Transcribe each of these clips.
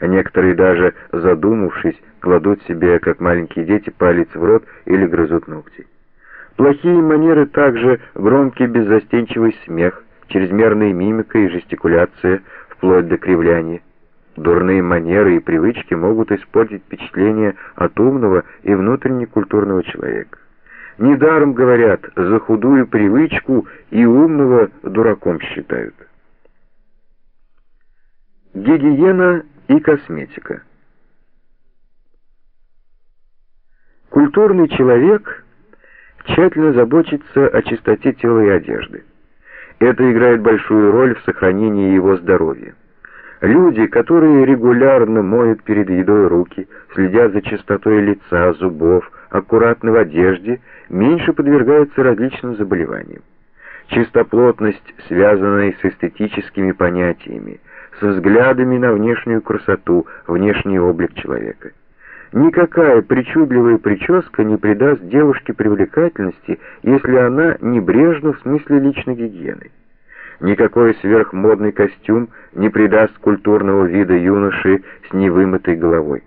а некоторые даже, задумавшись, кладут себе, как маленькие дети, палец в рот или грызут ногти. Плохие манеры также громкий беззастенчивый смех, чрезмерная мимика и жестикуляция, вплоть до кривляния. Дурные манеры и привычки могут испортить впечатление от умного и внутренне культурного человека. Недаром говорят, за худую привычку и умного дураком считают. Гигиена и косметика. Культурный человек тщательно заботится о чистоте тела и одежды. Это играет большую роль в сохранении его здоровья. Люди, которые регулярно моют перед едой руки, следят за чистотой лица, зубов, аккуратны в одежде, меньше подвергаются различным заболеваниям. Чистоплотность, связанная с эстетическими понятиями, с взглядами на внешнюю красоту, внешний облик человека. Никакая причудливая прическа не придаст девушке привлекательности, если она небрежна в смысле личной гигиены. Никакой сверхмодный костюм не придаст культурного вида юноши с невымытой головой.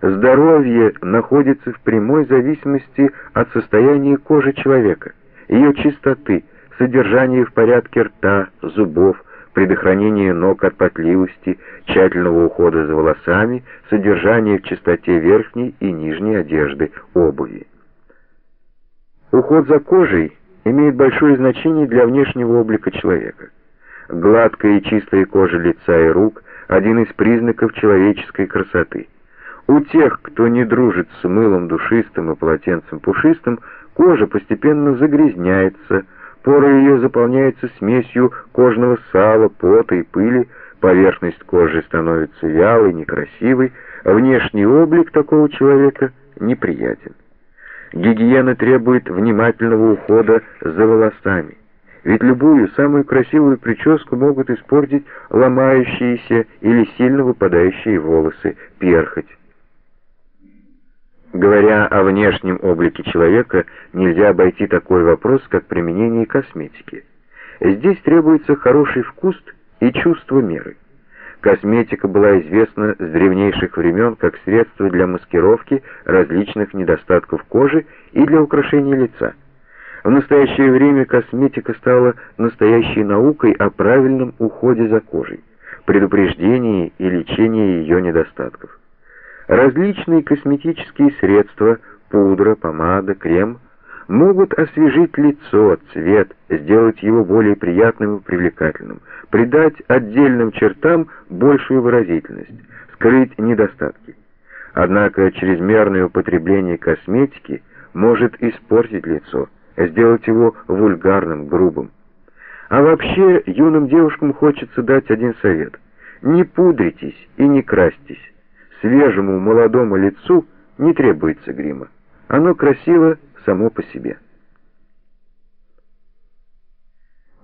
Здоровье находится в прямой зависимости от состояния кожи человека, ее чистоты, содержания в порядке рта, зубов, предохранения ног от потливости, тщательного ухода за волосами, содержания в чистоте верхней и нижней одежды, обуви. Уход за кожей имеет большое значение для внешнего облика человека. Гладкая и чистая кожа лица и рук – один из признаков человеческой красоты. У тех, кто не дружит с мылом душистым и полотенцем пушистым, кожа постепенно загрязняется, поры ее заполняются смесью кожного сала, пота и пыли, поверхность кожи становится вялой, некрасивой, а внешний облик такого человека неприятен. Гигиена требует внимательного ухода за волосами. Ведь любую самую красивую прическу могут испортить ломающиеся или сильно выпадающие волосы, перхоть. Говоря о внешнем облике человека, нельзя обойти такой вопрос, как применение косметики. Здесь требуется хороший вкус и чувство меры. Косметика была известна с древнейших времен как средство для маскировки различных недостатков кожи и для украшения лица. В настоящее время косметика стала настоящей наукой о правильном уходе за кожей, предупреждении и лечении ее недостатков. Различные косметические средства, пудра, помада, крем могут освежить лицо, цвет, сделать его более приятным и привлекательным, придать отдельным чертам большую выразительность, скрыть недостатки. Однако чрезмерное употребление косметики может испортить лицо, сделать его вульгарным, грубым. А вообще юным девушкам хочется дать один совет. Не пудритесь и не красьтесь. Свежему молодому лицу не требуется грима. Оно красиво само по себе.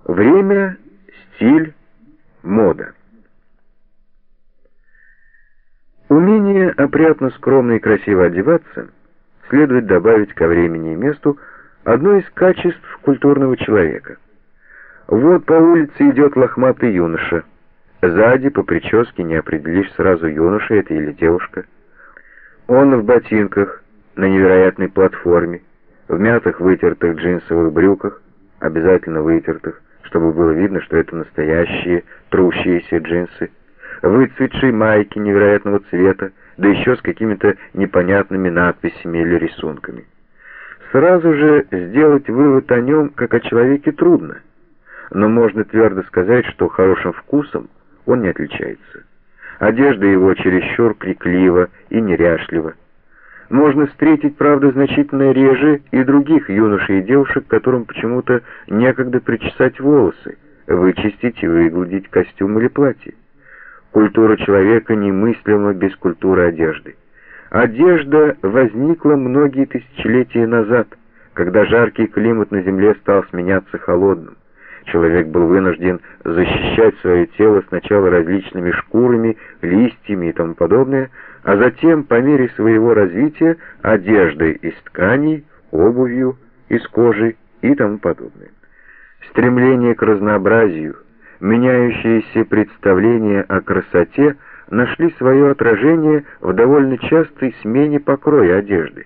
Время, стиль, мода. Умение опрятно, скромно и красиво одеваться следует добавить ко времени и месту одно из качеств культурного человека. Вот по улице идет лохматый юноша. Сзади по прическе не определишь сразу, юноша это или девушка. Он в ботинках, на невероятной платформе, в мятых вытертых джинсовых брюках, обязательно вытертых, чтобы было видно, что это настоящие трущиеся джинсы, выцветшей майки невероятного цвета, да еще с какими-то непонятными надписями или рисунками. Сразу же сделать вывод о нем, как о человеке, трудно, но можно твердо сказать, что хорошим вкусом он не отличается. Одежда его чересчур криклива и неряшлива. Можно встретить, правда, значительно реже и других юношей и девушек, которым почему-то некогда причесать волосы, вычистить и выгладить костюм или платье. Культура человека немыслима без культуры одежды. Одежда возникла многие тысячелетия назад, когда жаркий климат на земле стал сменяться холодным. Человек был вынужден защищать свое тело сначала различными шкурами, листьями и тому подобное, а затем, по мере своего развития, одеждой из тканей, обувью из кожи и тому подобное. Стремление к разнообразию, меняющееся представление о красоте нашли свое отражение в довольно частой смене покроя одежды.